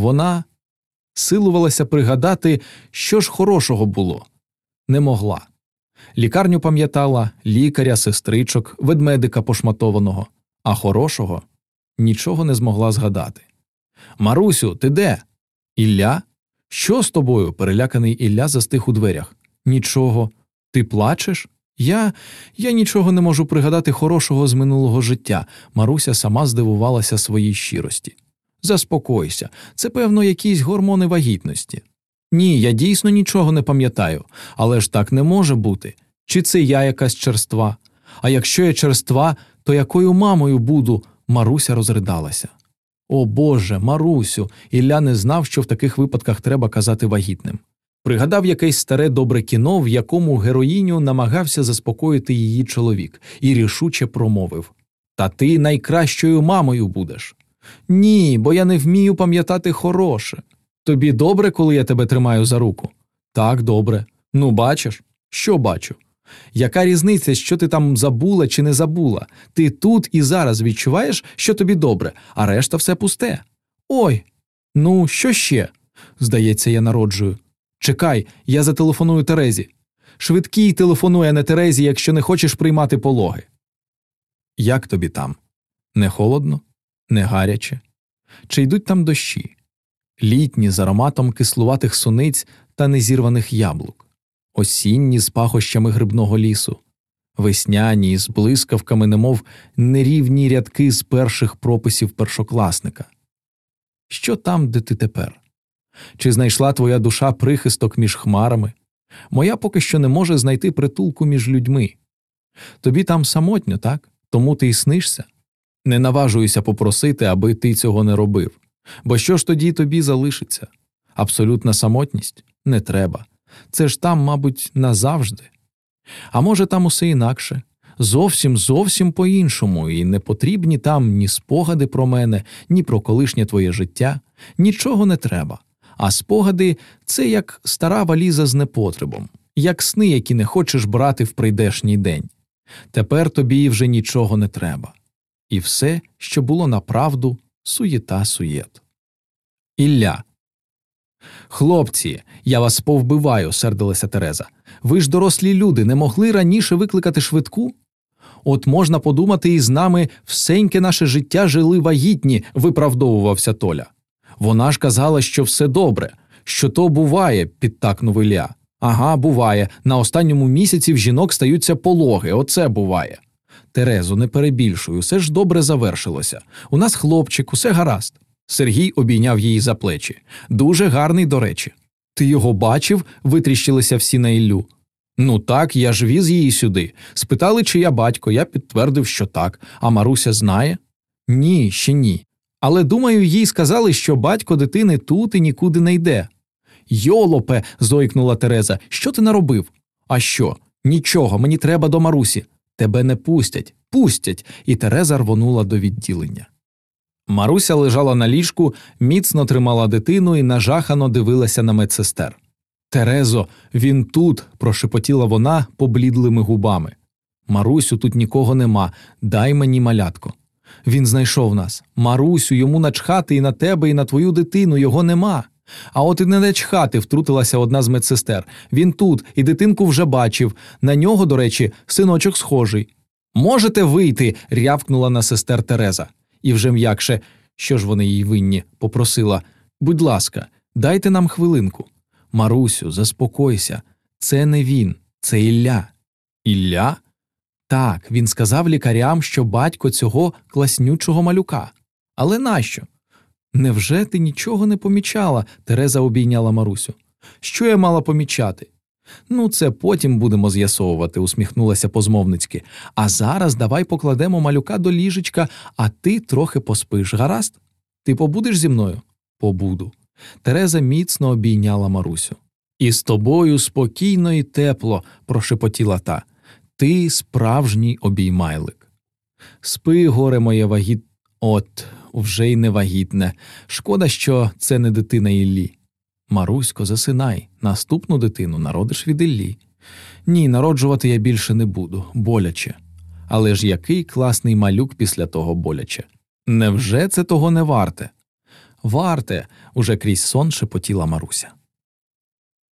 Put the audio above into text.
Вона силувалася пригадати, що ж хорошого було, не могла. Лікарню пам'ятала лікаря, сестричок, ведмедика пошматованого, а хорошого нічого не змогла згадати. Марусю, ти де? Ілля? Що з тобою? переляканий Ілля застиг у дверях. Нічого. Ти плачеш? Я Я нічого не можу пригадати хорошого з минулого життя. Маруся сама здивувалася своїй щирості. Заспокойся, це, певно, якісь гормони вагітності. Ні, я дійсно нічого не пам'ятаю, але ж так не може бути. Чи це я якась черства? А якщо я черства, то якою мамою буду? Маруся розридалася. О Боже, Марусю, Ілля не знав, що в таких випадках треба казати вагітним. Пригадав якесь старе добре кіно, в якому героїню намагався заспокоїти її чоловік, і рішуче промовив Та ти найкращою мамою будеш. Ні, бо я не вмію пам'ятати хороше. Тобі добре, коли я тебе тримаю за руку? Так, добре. Ну, бачиш? Що бачу? Яка різниця, що ти там забула чи не забула? Ти тут і зараз відчуваєш, що тобі добре, а решта все пусте. Ой. Ну, що ще? Здається, я народжую. Чекай, я зателефоную Терезі. Швидкий телефонує не Терезі, якщо не хочеш приймати пологи. Як тобі там? Не холодно, не гаряче? Чи йдуть там дощі? Літні з ароматом кислуватих суниць та незірваних яблук, осінні з пахощами грибного лісу, весняні з блискавками, немов нерівні рядки з перших прописів першокласника. Що там, де ти тепер? Чи знайшла твоя душа прихисток між хмарами? Моя поки що не може знайти притулку між людьми. Тобі там самотньо, так? Тому ти й снишся? Не наважуюся попросити, аби ти цього не робив. Бо що ж тоді тобі залишиться? Абсолютна самотність не треба. Це ж там, мабуть, назавжди. А може, там усе інакше, зовсім зовсім по іншому, і не потрібні там ні спогади про мене, ні про колишнє твоє життя, нічого не треба. А спогади це як стара валіза з непотребом, як сни, які не хочеш брати в прийдешній день. Тепер тобі вже нічого не треба. І все, що було направду, суєта суєт. Ілля. Хлопці, я вас повбиваю, сердилася Тереза. Ви ж дорослі люди, не могли раніше викликати швидку? От можна подумати, і з нами всеньке наше життя жили вагітні, виправдовувався Толя. Вона ж казала, що все добре, що то буває, підтакнув Ілля. Ага, буває. На останньому місяці в жінок стаються пологи, оце буває. Терезо, не перебільшуй, усе ж добре завершилося. У нас хлопчик, усе гаразд. Сергій обійняв її за плечі. Дуже гарний, до речі. Ти його бачив? витріщилися всі на Іллю. Ну так, я ж віз її сюди. Спитали, чи я батько, я підтвердив, що так. А Маруся знає? Ні, ще ні. Але думаю, їй сказали, що батько дитини тут і нікуди не йде. Йолопе. зойкнула Тереза. Що ти наробив? А що? Нічого, мені треба до Марусі. Тебе не пустять, пустять. І Тереза рвонула до відділення. Маруся лежала на ліжку, міцно тримала дитину і нажахано дивилася на медсестер. Терезо, він тут, прошепотіла вона поблідлими губами. Марусю, тут нікого нема, дай мені малятко. Він знайшов нас. Марусю, йому начхати і на тебе, і на твою дитину його нема. А от і не начхати, втрутилася одна з медсестер. Він тут, і дитинку вже бачив. На нього, до речі, синочок схожий. Можете вийти? рявкнула на сестер Тереза. І вже м'якше, що ж вони їй винні, попросила будь ласка, дайте нам хвилинку. Марусю, заспокойся, це не він, це Ілля. Ілля? Так, він сказав лікарям, що батько цього класнючого малюка. Але нащо? Невже ти нічого не помічала? Тереза обійняла Марусю. Що я мала помічати? Ну, це потім будемо з'ясовувати, усміхнулася позмовницьки. А зараз давай покладемо малюка до ліжечка, а ти трохи поспиш, гаразд? Ти побудеш зі мною? Побуду. Тереза міцно обійняла Марусю. І з тобою спокійно і тепло, прошепотіла та. Ти справжній обіймайлик. Спи, горе моє вагіт. От, вже й не вагітне. Шкода, що це не дитина Іллі. Марусько, засинай, наступну дитину народиш від Іллі. Ні, народжувати я більше не буду, боляче. Але ж який класний малюк після того боляче. Невже це того не варте? Варте, уже крізь сон шепотіла Маруся.